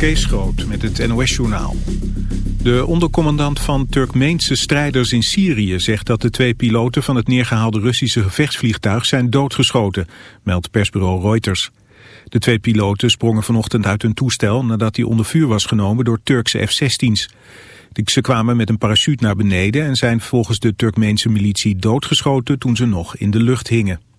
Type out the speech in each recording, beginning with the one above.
Kees Groot met het NOS-journaal. De ondercommandant van Turkmeense strijders in Syrië zegt dat de twee piloten van het neergehaalde Russische gevechtsvliegtuig zijn doodgeschoten, meldt persbureau Reuters. De twee piloten sprongen vanochtend uit hun toestel nadat hij onder vuur was genomen door Turkse F-16's. Ze kwamen met een parachute naar beneden en zijn volgens de Turkmeense militie doodgeschoten toen ze nog in de lucht hingen.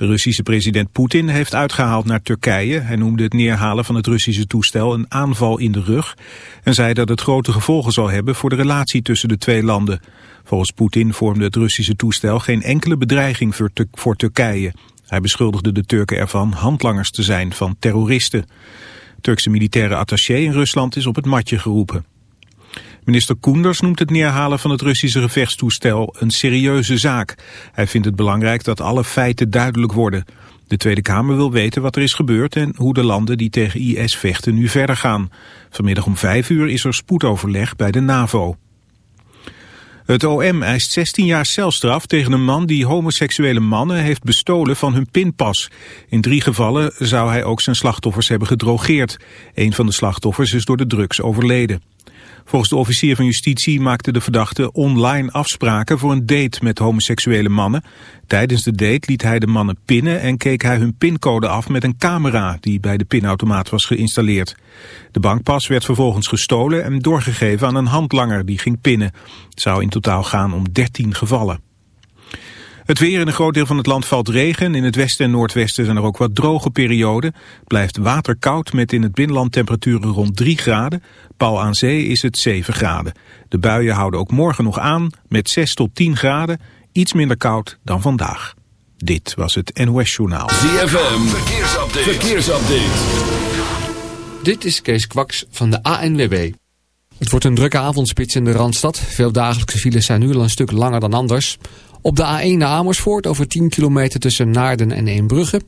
De Russische president Poetin heeft uitgehaald naar Turkije. Hij noemde het neerhalen van het Russische toestel een aanval in de rug... en zei dat het grote gevolgen zal hebben voor de relatie tussen de twee landen. Volgens Poetin vormde het Russische toestel geen enkele bedreiging voor, Turkije. Hij beschuldigde de Turken ervan handlangers te zijn van terroristen. Turkse militaire attaché in Rusland is op het matje geroepen. Minister Koenders noemt het neerhalen van het Russische gevechtstoestel een serieuze zaak. Hij vindt het belangrijk dat alle feiten duidelijk worden. De Tweede Kamer wil weten wat er is gebeurd en hoe de landen die tegen IS vechten nu verder gaan. Vanmiddag om vijf uur is er spoedoverleg bij de NAVO. Het OM eist 16 jaar celstraf tegen een man die homoseksuele mannen heeft bestolen van hun pinpas. In drie gevallen zou hij ook zijn slachtoffers hebben gedrogeerd. Een van de slachtoffers is door de drugs overleden. Volgens de officier van justitie maakte de verdachte online afspraken voor een date met homoseksuele mannen. Tijdens de date liet hij de mannen pinnen en keek hij hun pincode af met een camera die bij de pinautomaat was geïnstalleerd. De bankpas werd vervolgens gestolen en doorgegeven aan een handlanger die ging pinnen. Het zou in totaal gaan om 13 gevallen. Het weer in een groot deel van het land valt regen. In het westen en noordwesten zijn er ook wat droge perioden. Het blijft waterkoud met in het binnenland temperaturen rond 3 graden. Pal aan zee is het 7 graden. De buien houden ook morgen nog aan met 6 tot 10 graden. Iets minder koud dan vandaag. Dit was het NOS Journaal. ZFM, verkeersupdate. verkeersupdate. Dit is Kees Kwaks van de ANWB. Het wordt een drukke avondspits in de Randstad. Veel dagelijkse files zijn nu al een stuk langer dan anders. Op de A1 naar Amersfoort over 10 kilometer tussen Naarden en Eembrugge.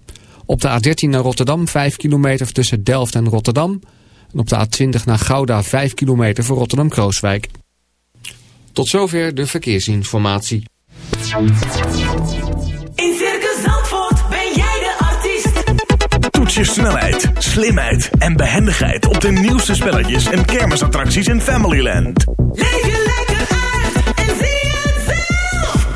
Op de A13 naar Rotterdam 5 kilometer tussen Delft en Rotterdam. En op de A20 naar Gouda 5 kilometer voor Rotterdam-Krooswijk. Tot zover de verkeersinformatie. In Circus Zandvoort ben jij de artiest. Toets je snelheid, slimheid en behendigheid op de nieuwste spelletjes en kermisattracties in Familyland. Leef je lekker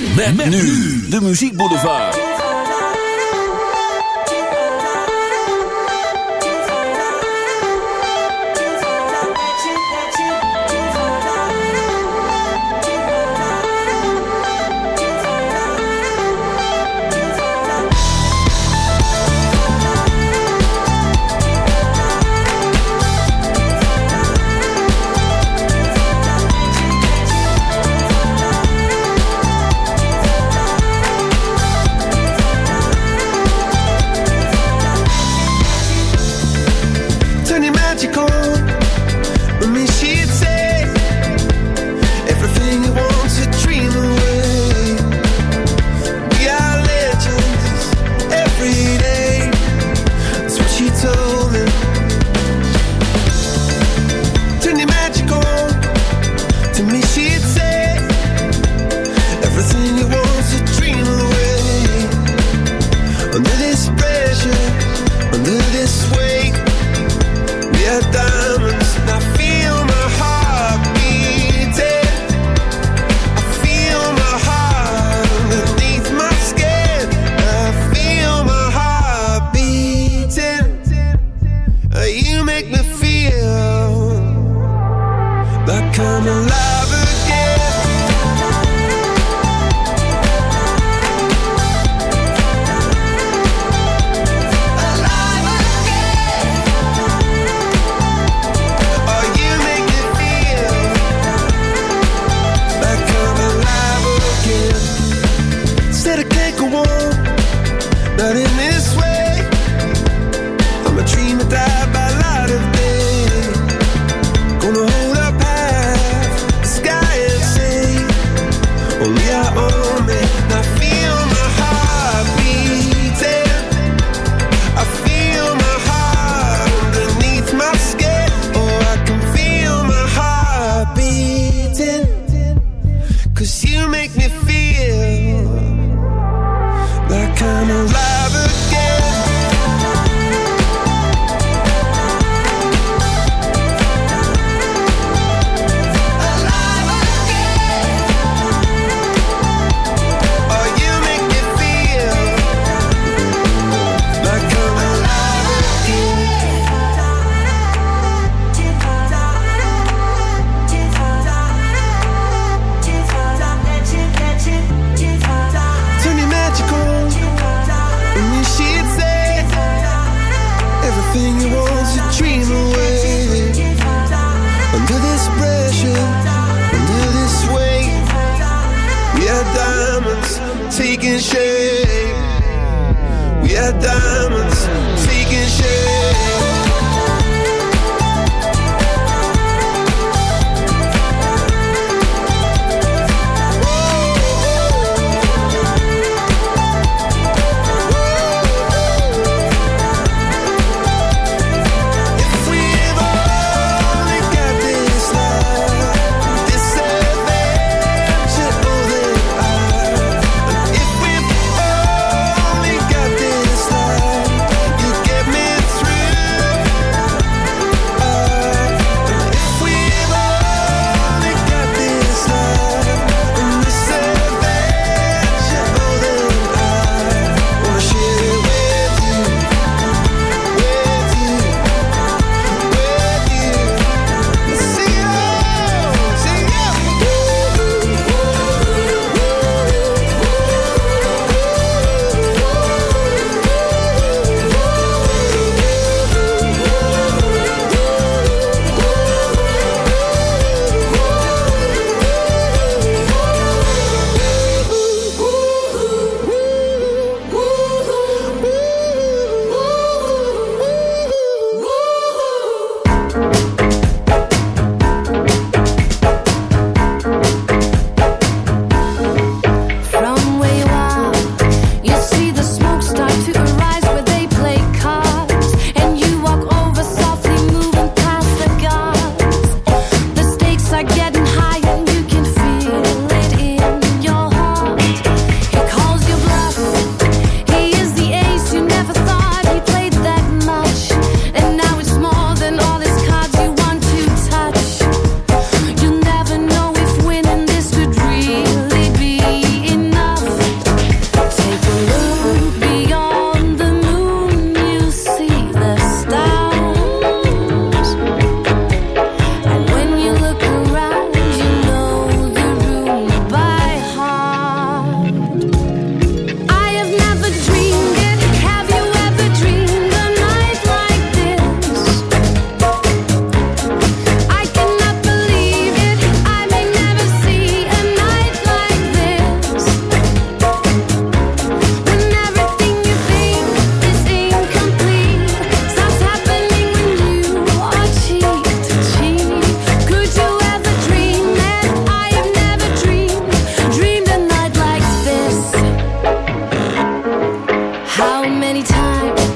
Met, met nu de Muziek Boulevard. How many times?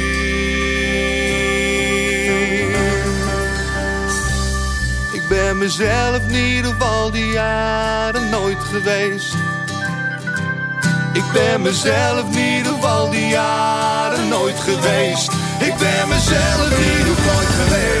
mezelf in ieder die jaren nooit geweest. Ik ben mezelf in ieder geval die jaren nooit geweest. Ik ben mezelf in ieder geweest.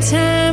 time.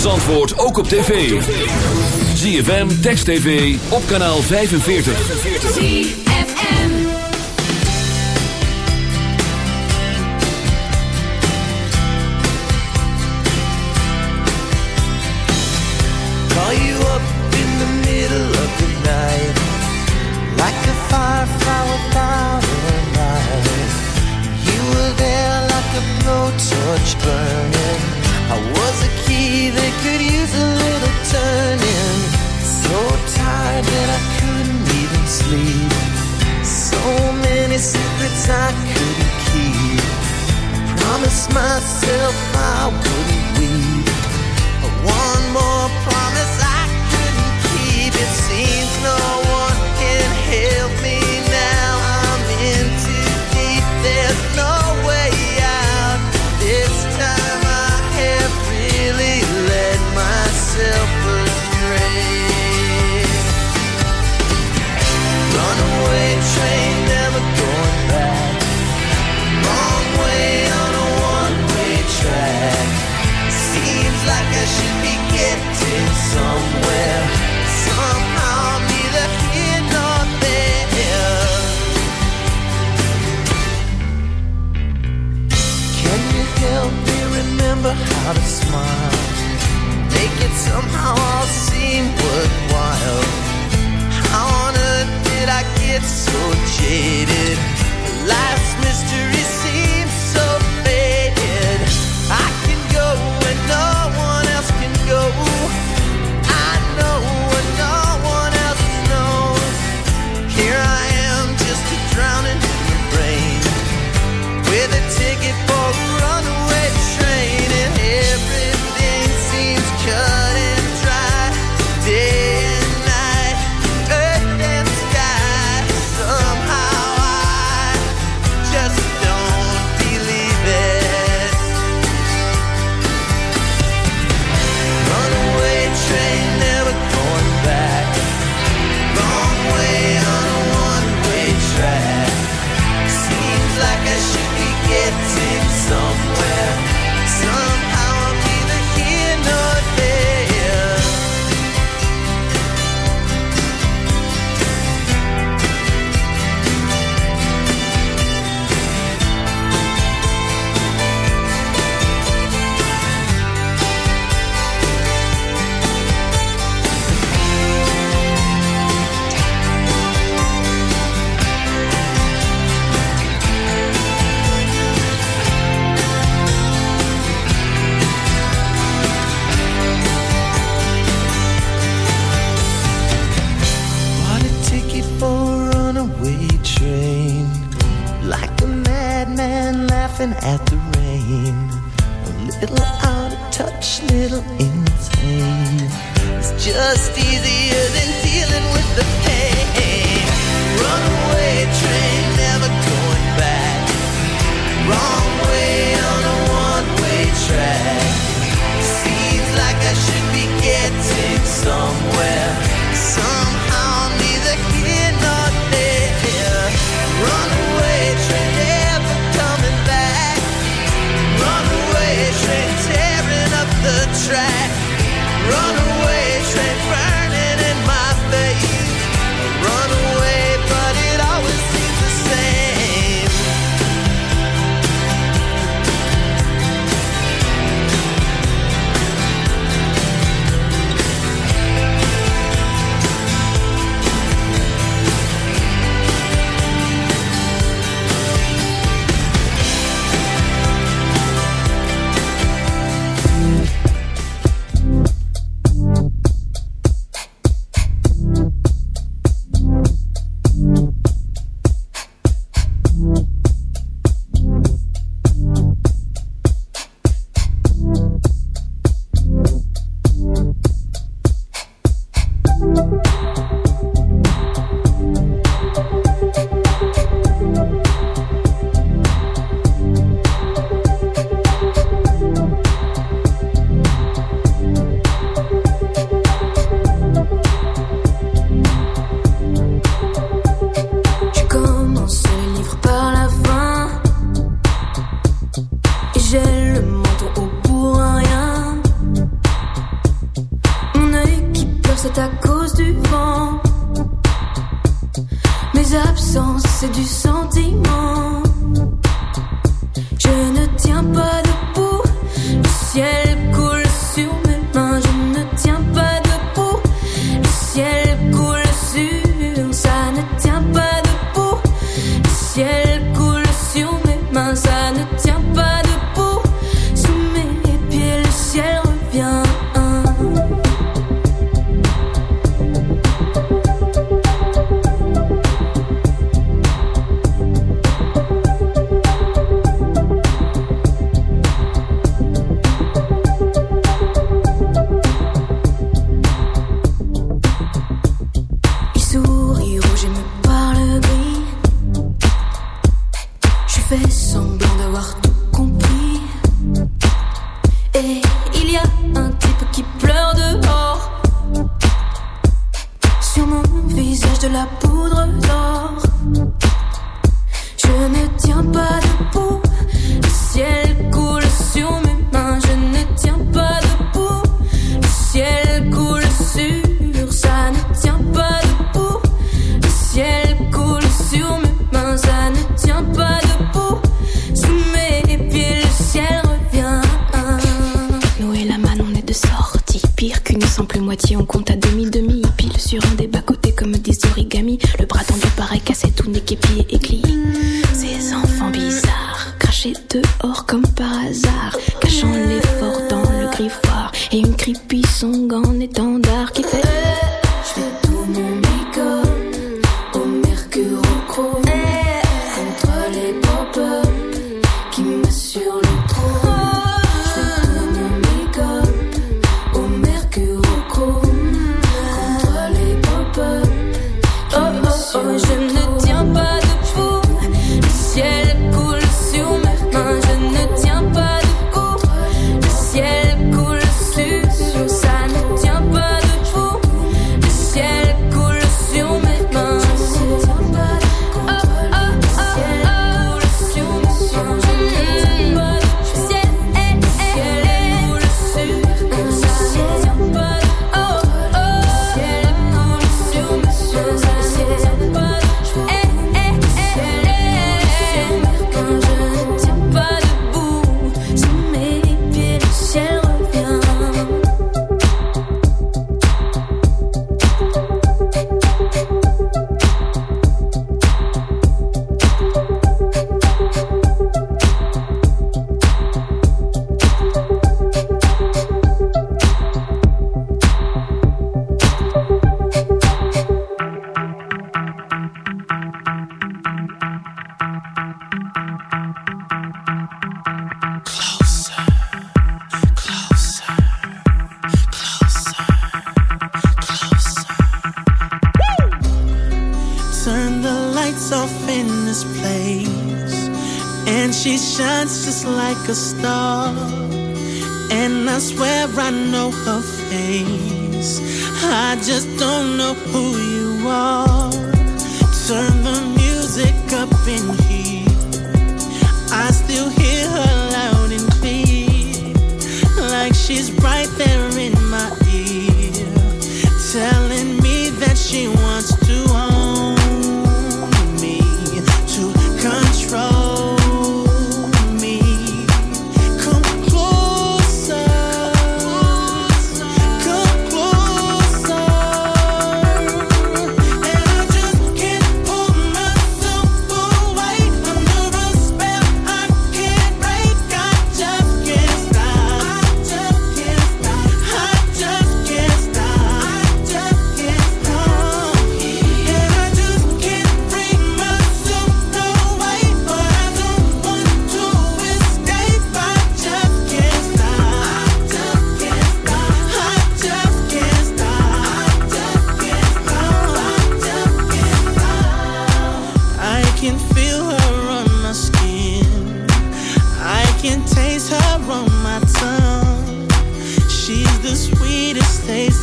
van Zandvoort ook op tv. ZFM, Text TV, op kanaal 45. ZFM Call you up in the middle of the night Like a firefly without a light You were there like a blowtorch burning I was they could use a little turning. So tired that I couldn't even sleep. So many secrets I couldn't keep. Promise myself I would. so jaded. life.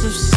Of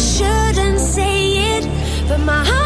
Shouldn't say it, but my heart